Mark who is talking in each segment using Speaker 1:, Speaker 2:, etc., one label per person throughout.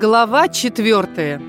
Speaker 1: Глава четвертая.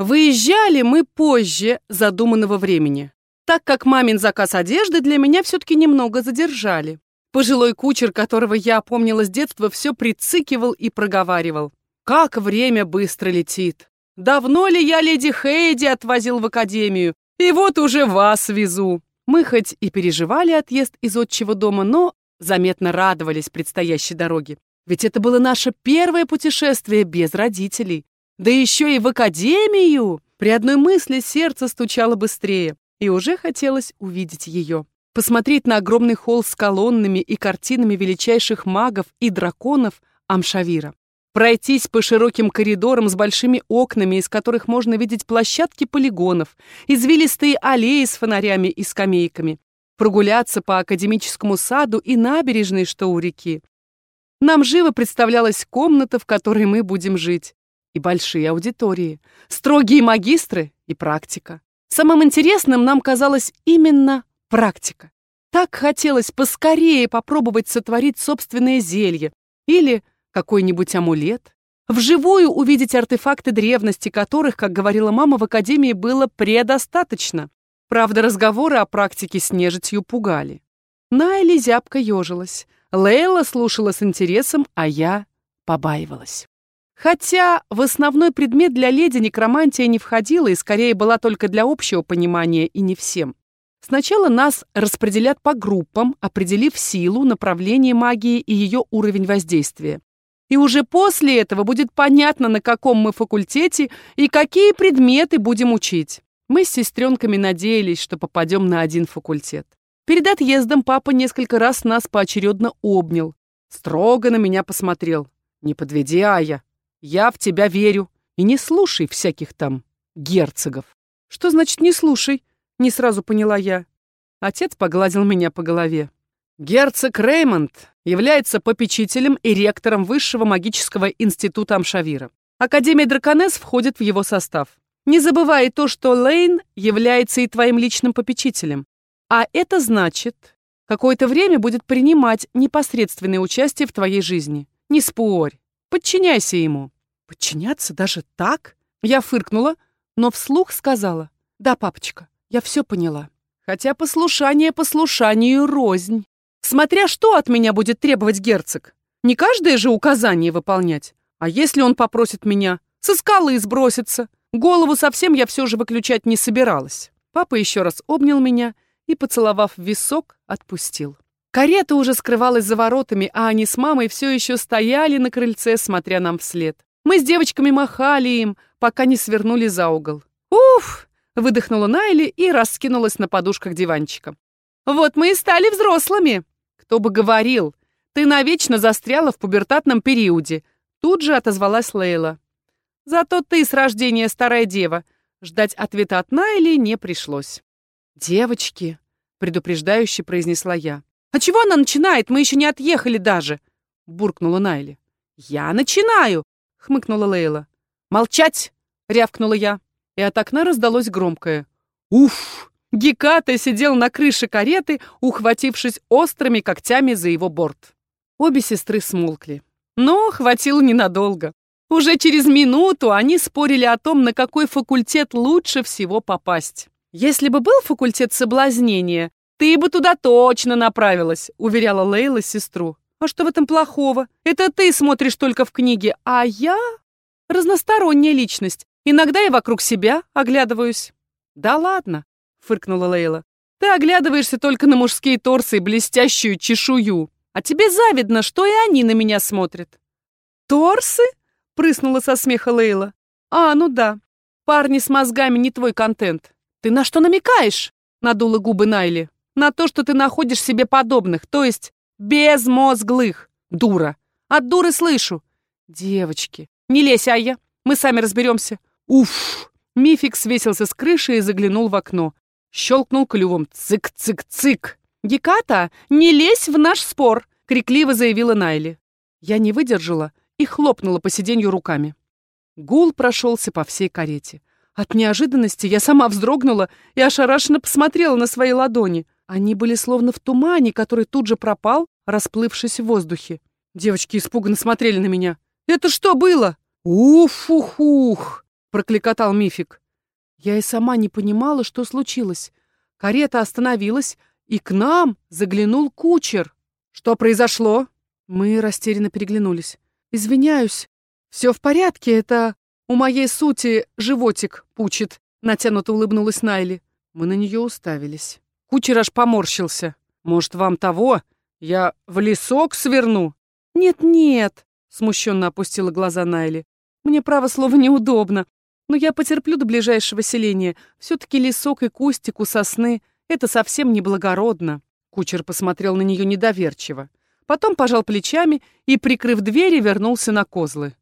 Speaker 1: Выезжали мы позже задуманного времени, так как мамин заказ одежды для меня все-таки немного задержали. Пожилой кучер, которого я помнила с детства, все прицикивал и проговаривал. «Как время быстро летит! Давно ли я леди Хейди отвозил в академию? И вот уже вас везу!» Мы хоть и переживали отъезд из отчего дома, но заметно радовались предстоящей дороге. Ведь это было наше первое путешествие без родителей. Да еще и в академию! При одной мысли сердце стучало быстрее, и уже хотелось увидеть ее. Посмотреть на огромный холл с колоннами и картинами величайших магов и драконов Амшавира. Пройтись по широким коридорам с большими окнами, из которых можно видеть площадки полигонов, извилистые аллеи с фонарями и скамейками. Прогуляться по академическому саду и набережной, что у реки. Нам живо представлялась комната, в которой мы будем жить. И большие аудитории, строгие магистры и практика. Самым интересным нам казалось именно практика. Так хотелось поскорее попробовать сотворить собственное зелье или какой-нибудь амулет, вживую увидеть артефакты древности, которых, как говорила мама, в академии было предостаточно. Правда, разговоры о практике с нежитью пугали. Найли зябко ежилась. Лейла слушала с интересом, а я побаивалась. Хотя в основной предмет для леди некромантия не входила и скорее была только для общего понимания и не всем. Сначала нас распределят по группам, определив силу, направление магии и ее уровень воздействия. И уже после этого будет понятно, на каком мы факультете и какие предметы будем учить. Мы с сестренками надеялись, что попадем на один факультет. Перед отъездом папа несколько раз нас поочередно обнял. Строго на меня посмотрел. «Не подведи, Ая. Я в тебя верю. И не слушай всяких там герцогов». «Что значит «не слушай»?» Не сразу поняла я. Отец погладил меня по голове. Герцог Реймонд является попечителем и ректором Высшего магического института Амшавира. Академия Драконес входит в его состав. Не забывай то, что Лейн является и твоим личным попечителем. А это значит, какое-то время будет принимать непосредственное участие в твоей жизни. Не спорь, подчиняйся ему. Подчиняться даже так? Я фыркнула, но вслух сказала. Да, папочка, я все поняла. Хотя послушание послушанию рознь. Смотря что от меня будет требовать герцог. Не каждое же указание выполнять. А если он попросит меня со скалы сброситься? Голову совсем я все же выключать не собиралась. Папа еще раз обнял меня и, поцеловав висок, отпустил. Карета уже скрывалась за воротами, а они с мамой все еще стояли на крыльце, смотря нам вслед. Мы с девочками махали им, пока не свернули за угол. «Уф!» — выдохнула Найли и раскинулась на подушках диванчика. «Вот мы и стали взрослыми!» «Кто бы говорил! Ты навечно застряла в пубертатном периоде!» Тут же отозвалась Лейла. «Зато ты с рождения старая дева!» Ждать ответа от Найли не пришлось. «Девочки», — предупреждающе произнесла я. «А чего она начинает? Мы еще не отъехали даже!» — буркнула Найли. «Я начинаю!» — хмыкнула Лейла. «Молчать!» — рявкнула я. И от окна раздалось громкое. «Уф!» Геката сидел на крыше кареты, ухватившись острыми когтями за его борт. Обе сестры смолкли. Но хватило ненадолго. Уже через минуту они спорили о том, на какой факультет лучше всего попасть. «Если бы был факультет соблазнения, ты бы туда точно направилась», — уверяла Лейла сестру. «А что в этом плохого? Это ты смотришь только в книге, а я...» «Разносторонняя личность. Иногда я вокруг себя оглядываюсь». «Да ладно», — фыркнула Лейла. «Ты оглядываешься только на мужские торсы и блестящую чешую. А тебе завидно, что и они на меня смотрят». «Торсы?» — прыснула со смеха Лейла. «А, ну да. Парни с мозгами не твой контент. «Ты на что намекаешь?» — надула губы Найли. «На то, что ты находишь себе подобных, то есть безмозглых. Дура. От дуры слышу. Девочки, не лезь, Айя, мы сами разберемся. Уф!» Мифик свесился с крыши и заглянул в окно. Щелкнул клювом. «Цик-цик-цик!» «Геката, не лезь в наш спор!» — крикливо заявила Найли. Я не выдержала и хлопнула по сиденью руками. Гул прошелся по всей карете. От неожиданности я сама вздрогнула и ошарашенно посмотрела на свои ладони. Они были словно в тумане, который тут же пропал, расплывшись в воздухе. Девочки испуганно смотрели на меня. Это что было?» «Уф-ух-ух!» — прокликотал Мифик. Я и сама не понимала, что случилось. Карета остановилась, и к нам заглянул кучер. «Что произошло?» Мы растерянно переглянулись. «Извиняюсь. Все в порядке, это у моей сути животик пучит», — натянуто улыбнулась Найли. Мы на нее уставились. Кучер аж поморщился. «Может, вам того? Я в лесок сверну?» «Нет-нет», — смущенно опустила глаза Найли. «Мне, право слово, неудобно. Но я потерплю до ближайшего селения. Все-таки лесок и кустик у сосны — это совсем неблагородно». Кучер посмотрел на нее недоверчиво. Потом пожал плечами и, прикрыв двери, вернулся на козлы.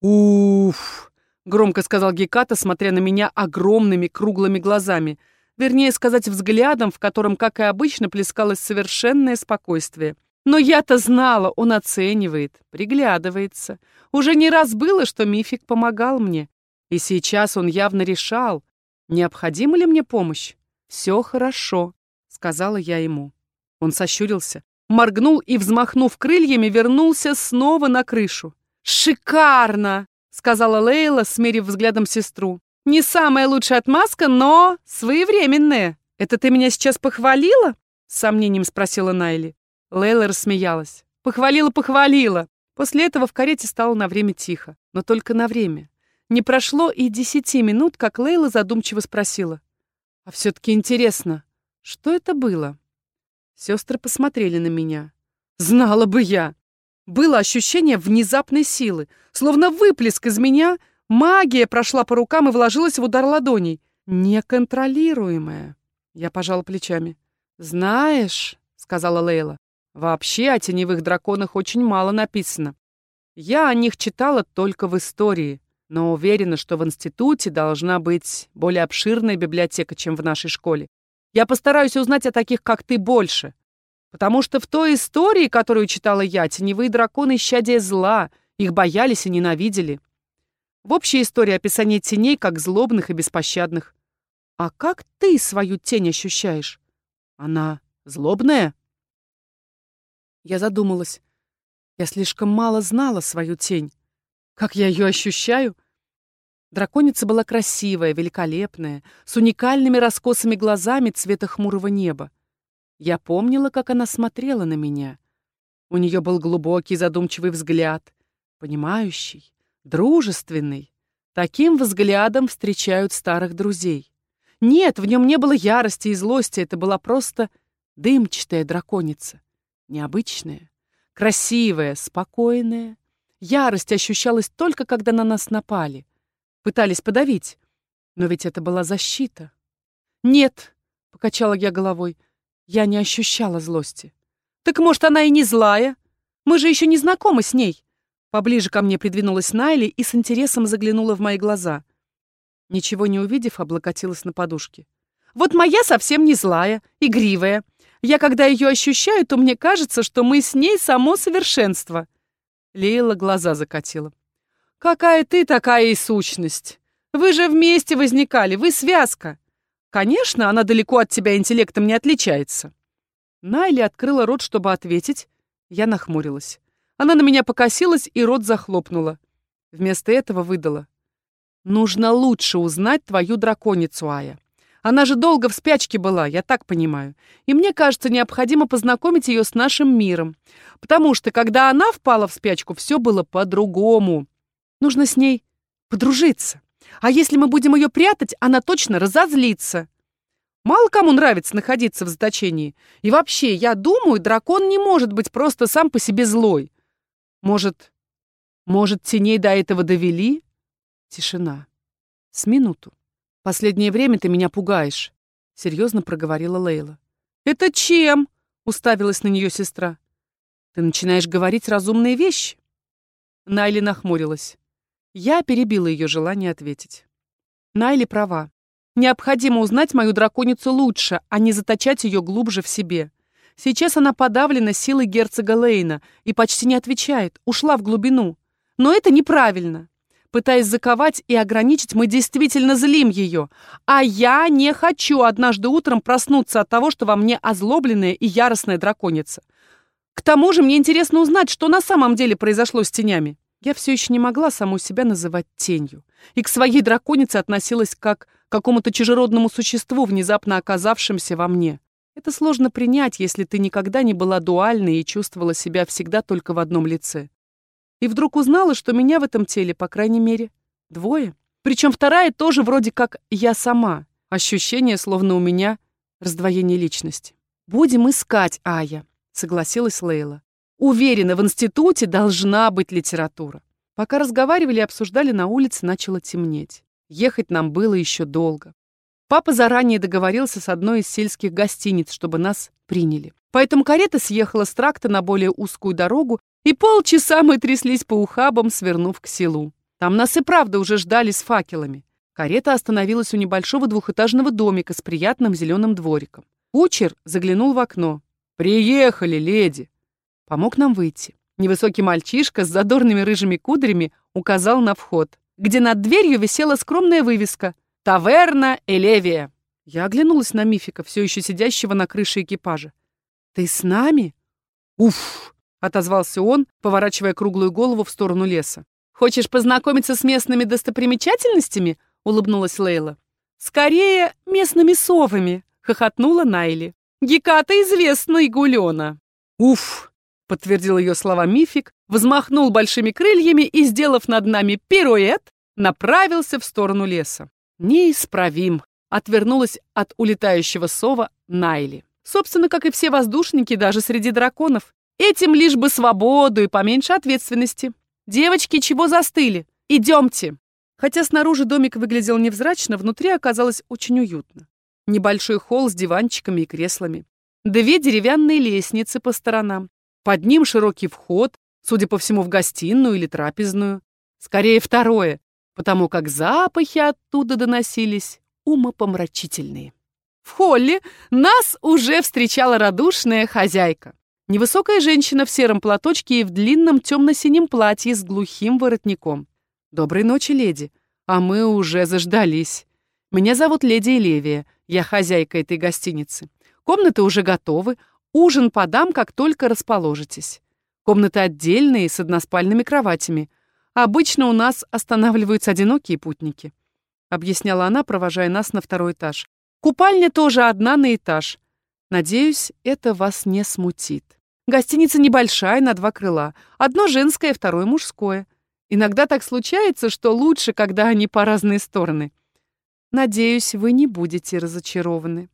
Speaker 1: «Уф!» — громко сказал Геката, смотря на меня огромными круглыми глазами. Вернее сказать, взглядом, в котором, как и обычно, плескалось совершенное спокойствие. Но я-то знала, он оценивает, приглядывается. Уже не раз было, что Мифик помогал мне. И сейчас он явно решал, необходима ли мне помощь. «Все хорошо», — сказала я ему. Он сощурился, моргнул и, взмахнув крыльями, вернулся снова на крышу. «Шикарно!» — сказала Лейла, смерив взглядом сестру. «Не самая лучшая отмазка, но своевременная. Это ты меня сейчас похвалила?» — с сомнением спросила Найли. Лейла рассмеялась. «Похвалила, похвалила!» После этого в карете стало на время тихо, но только на время. Не прошло и десяти минут, как Лейла задумчиво спросила. «А все-таки интересно, что это было?» Сестры посмотрели на меня. Знала бы я. Было ощущение внезапной силы, словно выплеск из меня, магия прошла по рукам и вложилась в удар ладоней. Неконтролируемая. Я пожала плечами. «Знаешь», — сказала Лейла, — «вообще о теневых драконах очень мало написано. Я о них читала только в истории, но уверена, что в институте должна быть более обширная библиотека, чем в нашей школе. Я постараюсь узнать о таких, как ты, больше. Потому что в той истории, которую читала я, теневые драконы — исчадие зла, их боялись и ненавидели. В общей истории описание теней как злобных и беспощадных. А как ты свою тень ощущаешь? Она злобная? Я задумалась. Я слишком мало знала свою тень. Как я ее ощущаю? Драконица была красивая, великолепная, с уникальными раскосыми глазами цвета хмурого неба. Я помнила, как она смотрела на меня. У нее был глубокий задумчивый взгляд, понимающий, дружественный. Таким взглядом встречают старых друзей. Нет, в нем не было ярости и злости, это была просто дымчатая драконица. Необычная, красивая, спокойная. Ярость ощущалась только, когда на нас напали — Пытались подавить. Но ведь это была защита. «Нет», — покачала я головой, — «я не ощущала злости». «Так, может, она и не злая? Мы же еще не знакомы с ней». Поближе ко мне придвинулась Найли и с интересом заглянула в мои глаза. Ничего не увидев, облокотилась на подушке. «Вот моя совсем не злая, игривая. Я, когда ее ощущаю, то мне кажется, что мы с ней само совершенство». Лейла глаза закатила. «Какая ты, такая и сущность. Вы же вместе возникали, вы связка. Конечно, она далеко от тебя интеллектом не отличается». Найли открыла рот, чтобы ответить. Я нахмурилась. Она на меня покосилась и рот захлопнула. Вместо этого выдала. «Нужно лучше узнать твою драконицу, Ая. Она же долго в спячке была, я так понимаю. И мне кажется, необходимо познакомить ее с нашим миром. Потому что, когда она впала в спячку, все было по-другому. Нужно с ней подружиться. А если мы будем ее прятать, она точно разозлится. Мало кому нравится находиться в заточении. И вообще, я думаю, дракон не может быть просто сам по себе злой. Может, может, теней до этого довели? Тишина. С минуту. Последнее время ты меня пугаешь, серьезно проговорила Лейла. Это чем? Уставилась на нее сестра. Ты начинаешь говорить разумные вещи. Найли нахмурилась. Я перебила ее желание ответить. Найли права. Необходимо узнать мою драконицу лучше, а не заточать ее глубже в себе. Сейчас она подавлена силой герцога Лейна и почти не отвечает, ушла в глубину. Но это неправильно. Пытаясь заковать и ограничить, мы действительно злим ее. А я не хочу однажды утром проснуться от того, что во мне озлобленная и яростная драконица. К тому же мне интересно узнать, что на самом деле произошло с тенями. Я все еще не могла саму себя называть тенью. И к своей драконице относилась как к какому-то чужеродному существу, внезапно оказавшемуся во мне. Это сложно принять, если ты никогда не была дуальной и чувствовала себя всегда только в одном лице. И вдруг узнала, что меня в этом теле, по крайней мере, двое. Причем вторая тоже вроде как я сама. Ощущение, словно у меня раздвоение личности. «Будем искать, Ая», — согласилась Лейла. Уверена, в институте должна быть литература. Пока разговаривали и обсуждали, на улице начало темнеть. Ехать нам было еще долго. Папа заранее договорился с одной из сельских гостиниц, чтобы нас приняли. Поэтому карета съехала с тракта на более узкую дорогу, и полчаса мы тряслись по ухабам, свернув к селу. Там нас и правда уже ждали с факелами. Карета остановилась у небольшого двухэтажного домика с приятным зеленым двориком. Кучер заглянул в окно. «Приехали, леди!» Помог нам выйти. Невысокий мальчишка с задорными рыжими кудрями указал на вход, где над дверью висела скромная вывеска «Таверна Элевия». Я оглянулась на Мифика, все еще сидящего на крыше экипажа. «Ты с нами?» «Уф!» — отозвался он, поворачивая круглую голову в сторону леса. «Хочешь познакомиться с местными достопримечательностями?» — улыбнулась Лейла. «Скорее, местными совами!» — хохотнула Найли. «Геката известна, Игулена!» «Уф!» — подтвердил ее слова Мифик, взмахнул большими крыльями и, сделав над нами пируэт, направился в сторону леса. «Неисправим!» — отвернулась от улетающего сова Найли. Собственно, как и все воздушники, даже среди драконов. Этим лишь бы свободу и поменьше ответственности. «Девочки, чего застыли? Идемте!» Хотя снаружи домик выглядел невзрачно, внутри оказалось очень уютно. Небольшой холл с диванчиками и креслами. Две деревянные лестницы по сторонам. Под ним широкий вход, судя по всему, в гостиную или трапезную. Скорее второе, потому как запахи оттуда доносились умопомрачительные. В холле нас уже встречала радушная хозяйка. Невысокая женщина в сером платочке и в длинном темно-синем платье с глухим воротником. «Доброй ночи, леди. А мы уже заждались. Меня зовут леди Элевия. Я хозяйка этой гостиницы. Комнаты уже готовы, Ужин подам, как только расположитесь. Комнаты отдельные, с односпальными кроватями. Обычно у нас останавливаются одинокие путники», — объясняла она, провожая нас на второй этаж. «Купальня тоже одна на этаж. Надеюсь, это вас не смутит. Гостиница небольшая, на два крыла. Одно женское, второе мужское. Иногда так случается, что лучше, когда они по разные стороны. Надеюсь, вы не будете разочарованы».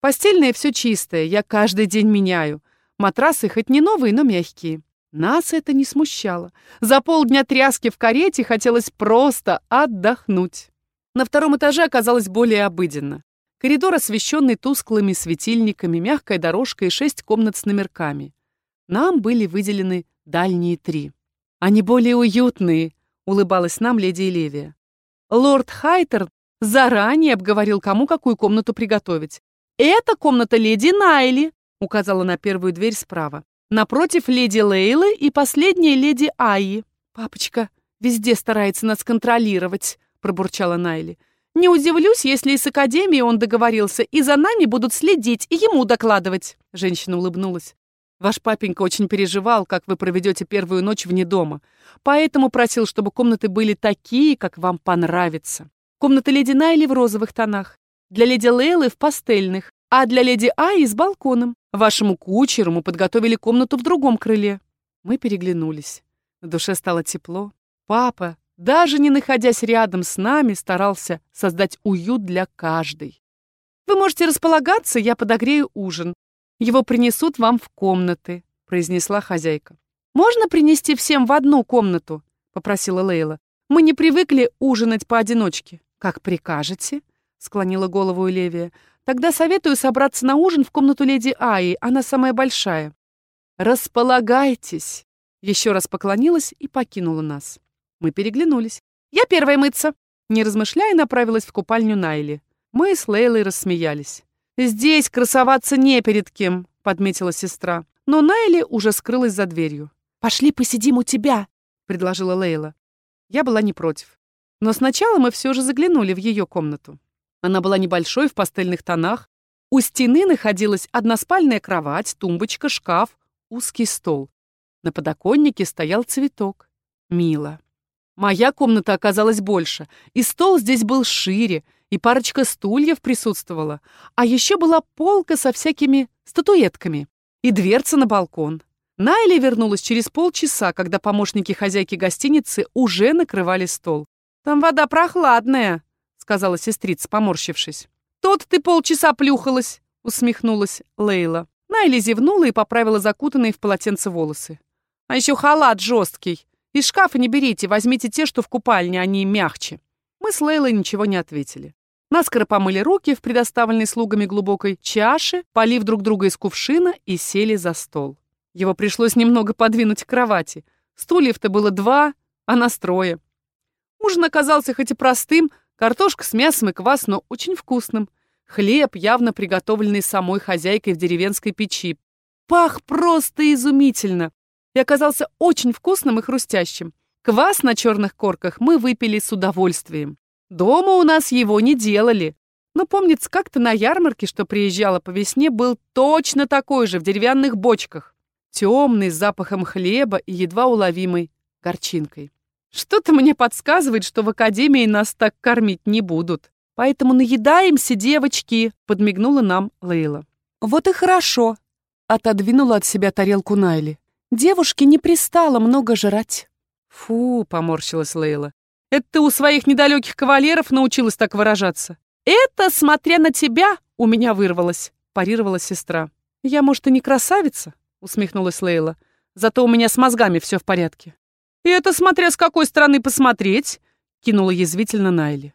Speaker 1: Постельное все чистое, я каждый день меняю. Матрасы хоть не новые, но мягкие. Нас это не смущало. За полдня тряски в карете хотелось просто отдохнуть. На втором этаже оказалось более обыденно. Коридор, освещенный тусклыми светильниками, мягкая дорожка и шесть комнат с номерками. Нам были выделены дальние три. Они более уютные, улыбалась нам леди Элевия. Лорд Хайтер заранее обговорил, кому какую комнату приготовить. «Это комната леди Найли», — указала на первую дверь справа. «Напротив леди Лейлы и последняя леди Айи». «Папочка везде старается нас контролировать», — пробурчала Найли. «Не удивлюсь, если и с Академией он договорился, и за нами будут следить, и ему докладывать». Женщина улыбнулась. «Ваш папенька очень переживал, как вы проведете первую ночь вне дома, поэтому просил, чтобы комнаты были такие, как вам понравится. Комната леди Найли в розовых тонах, для леди Лейлы в пастельных, а для леди Аи с балконом. Вашему кучеру мы подготовили комнату в другом крыле». Мы переглянулись. На душе стало тепло. Папа, даже не находясь рядом с нами, старался создать уют для каждой. «Вы можете располагаться, я подогрею ужин. Его принесут вам в комнаты», — произнесла хозяйка. «Можно принести всем в одну комнату?» — попросила Лейла. «Мы не привыкли ужинать поодиночке». «Как прикажете», — склонила голову Элевия. «Тогда советую собраться на ужин в комнату леди Аи, она самая большая». «Располагайтесь!» Еще раз поклонилась и покинула нас. Мы переглянулись. «Я первая мыться!» Не размышляя, направилась в купальню Найли. Мы с Лейлой рассмеялись. «Здесь красоваться не перед кем», — подметила сестра. Но Найли уже скрылась за дверью. «Пошли посидим у тебя», — предложила Лейла. Я была не против. Но сначала мы все же заглянули в ее комнату. Она была небольшой, в пастельных тонах. У стены находилась односпальная кровать, тумбочка, шкаф, узкий стол. На подоконнике стоял цветок. Мило. Моя комната оказалась больше, и стол здесь был шире, и парочка стульев присутствовала, а еще была полка со всякими статуэтками и дверца на балкон. Найли вернулась через полчаса, когда помощники хозяйки гостиницы уже накрывали стол. «Там вода прохладная», — сказала сестрица, поморщившись. «Тот ты полчаса плюхалась», — усмехнулась Лейла. Найли зевнула и поправила закутанные в полотенце волосы. «А еще халат жесткий. Из шкафа не берите, возьмите те, что в купальне, они мягче». Мы с Лейлой ничего не ответили. Наскоро помыли руки в предоставленной слугами глубокой чаше, полив друг друга из кувшина и сели за стол. Его пришлось немного подвинуть к кровати. Стульев-то было два, а настроя. Ужин оказался хоть и простым, картошка с мясом и квас, но очень вкусным. Хлеб, явно приготовленный самой хозяйкой в деревенской печи. Пах просто изумительно и оказался очень вкусным и хрустящим. Квас на черных корках мы выпили с удовольствием. Дома у нас его не делали. Но помнится, как-то на ярмарке, что приезжала по весне, был точно такой же в деревянных бочках темный, с запахом хлеба и едва уловимой горчинкой. Что-то мне подсказывает, что в академии нас так кормить не будут. Поэтому наедаемся, девочки, подмигнула нам Лейла. Вот и хорошо, отодвинула от себя тарелку Найли. Девушке не пристало много жрать. Фу, поморщилась Лейла. Это ты у своих недалеких кавалеров научилась так выражаться. Это, смотря на тебя, у меня вырвалось, парировала сестра. Я, может, и не красавица, — усмехнулась Лейла. «Зато у меня с мозгами все в порядке». «И это смотря с какой стороны посмотреть», — кинула язвительно Найли.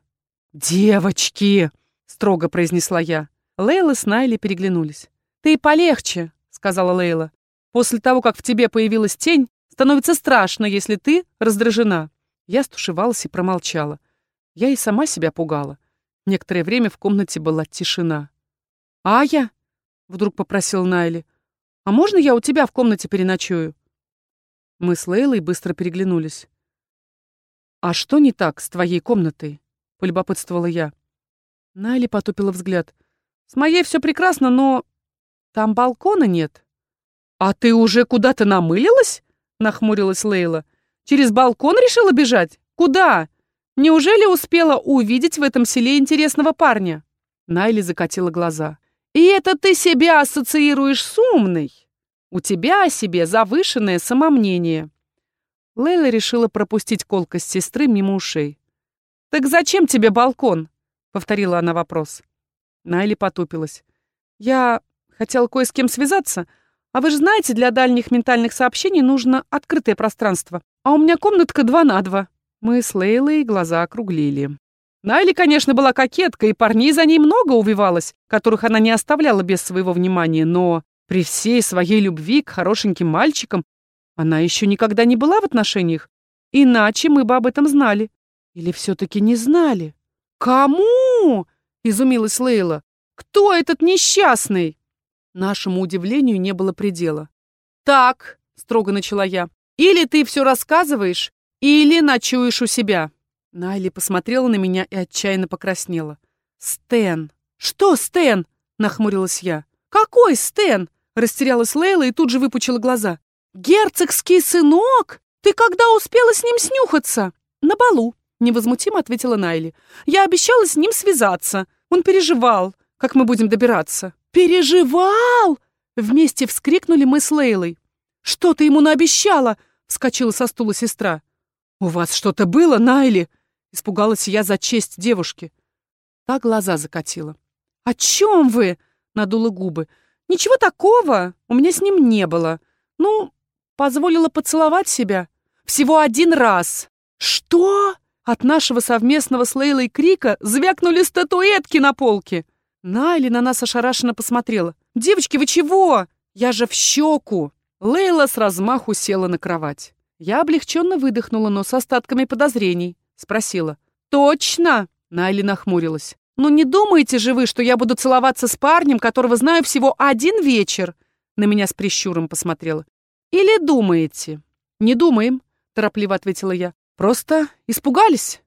Speaker 1: «Девочки!» — строго произнесла я. Лейла с Найли переглянулись. «Ты полегче», — сказала Лейла. «После того, как в тебе появилась тень, становится страшно, если ты раздражена». Я стушевалась и промолчала. Я и сама себя пугала. Некоторое время в комнате была тишина. «Ая?» — вдруг попросил Найли. «А можно я у тебя в комнате переночую?» Мы с Лейлой быстро переглянулись. «А что не так с твоей комнатой?» — полюбопытствовала я. Найли потупила взгляд. «С моей все прекрасно, но там балкона нет». «А ты уже куда-то намылилась?» — нахмурилась Лейла. «Через балкон решила бежать? Куда? Неужели успела увидеть в этом селе интересного парня?» Найли закатила глаза. И это ты себя ассоциируешь с умной. У тебя о себе завышенное самомнение. Лейла решила пропустить колкость сестры мимо ушей. «Так зачем тебе балкон?» — повторила она вопрос. Найли потупилась. «Я хотел кое с кем связаться, а вы же знаете, для дальних ментальных сообщений нужно открытое пространство, а у меня комнатка два на два». Мы с Лейлой глаза округлили. Найли, конечно, была кокетка, и парней за ней много увивалось, которых она не оставляла без своего внимания, но при всей своей любви к хорошеньким мальчикам она еще никогда не была в отношениях. Иначе мы бы об этом знали. Или все-таки не знали? «Кому?» — изумилась Лейла. «Кто этот несчастный?» Нашему удивлению не было предела. «Так», — строго начала я, — «или ты все рассказываешь, или ночуешь у себя». Найли посмотрела на меня и отчаянно покраснела. «Стэн!» «Что Стэн?» — нахмурилась я. «Какой Стэн?» — растерялась Лейла и тут же выпучила глаза. «Герцогский сынок? Ты когда успела с ним снюхаться?» «На балу», — невозмутимо ответила Найли. «Я обещала с ним связаться. Он переживал, как мы будем добираться». «Переживал?» Вместе вскрикнули мы с Лейлой. «Что ты ему наобещала?» — вскочила со стула сестра. «У вас что-то было, Найли?» Испугалась я за честь девушки. Та глаза закатила. «О чем вы?» — надула губы. «Ничего такого у меня с ним не было. Ну, позволила поцеловать себя. Всего один раз». «Что?» От нашего совместного с Лейлой крика звякнули статуэтки на полке. Найли на нас ошарашенно посмотрела. «Девочки, вы чего? Я же в щеку!» Лейла с размаху села на кровать. Я облегченно выдохнула, но с остатками подозрений. Спросила. «Точно?» Найли нахмурилась. «Ну не думаете же вы, что я буду целоваться с парнем, которого знаю всего один вечер?» На меня с прищуром посмотрела. «Или думаете?» «Не думаем», — торопливо ответила я. «Просто испугались».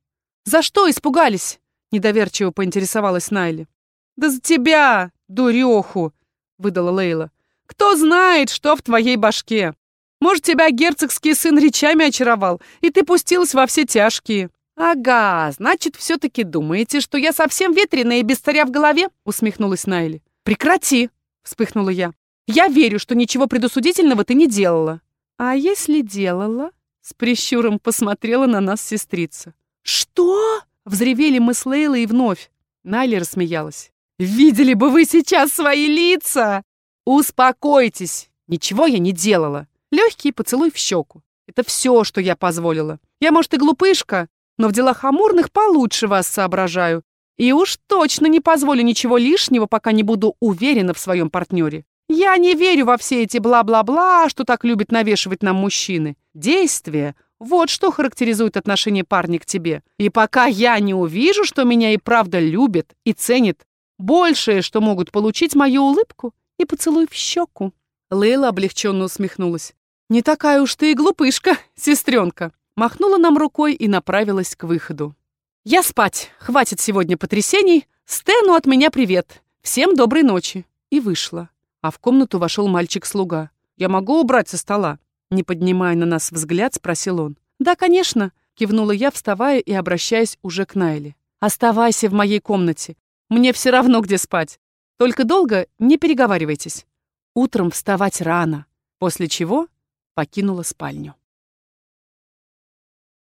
Speaker 1: «За что испугались?» — недоверчиво поинтересовалась Найли. «Да за тебя, дуреху!» — выдала Лейла. «Кто знает, что в твоей башке?» Может, тебя герцогский сын речами очаровал, и ты пустилась во все тяжкие». «Ага, значит, все-таки думаете, что я совсем ветреная и без царя в голове?» — усмехнулась Найли. «Прекрати!» — вспыхнула я. «Я верю, что ничего предусудительного ты не делала». «А если делала?» — с прищуром посмотрела на нас сестрица. «Что?» — взревели мы с Лейлой вновь. Найли рассмеялась. «Видели бы вы сейчас свои лица!» «Успокойтесь! Ничего я не делала. Легкий поцелуй в щеку. Это все, что я позволила. Я, может, и глупышка, но в делах амурных получше вас соображаю. И уж точно не позволю ничего лишнего, пока не буду уверена в своем партнере. Я не верю во все эти бла-бла-бла, что так любят навешивать нам мужчины. Действие — вот что характеризует отношение парня к тебе. И пока я не увижу, что меня и правда любят и ценят, большее, что могут получить, мою улыбку и поцелуй в щеку. Лейла облегченно усмехнулась. «Не такая уж ты и глупышка, сестренка!» Махнула нам рукой и направилась к выходу. «Я спать. Хватит сегодня потрясений. Стэну от меня привет. Всем доброй ночи». И вышла. А в комнату вошел мальчик-слуга. «Я могу убрать со стола?» Не поднимая на нас взгляд, спросил он. «Да, конечно», — кивнула я, вставая и обращаясь уже к Найле. «Оставайся в моей комнате. Мне все равно, где спать. Только долго не переговаривайтесь. Утром вставать рано». После чего покинула спальню.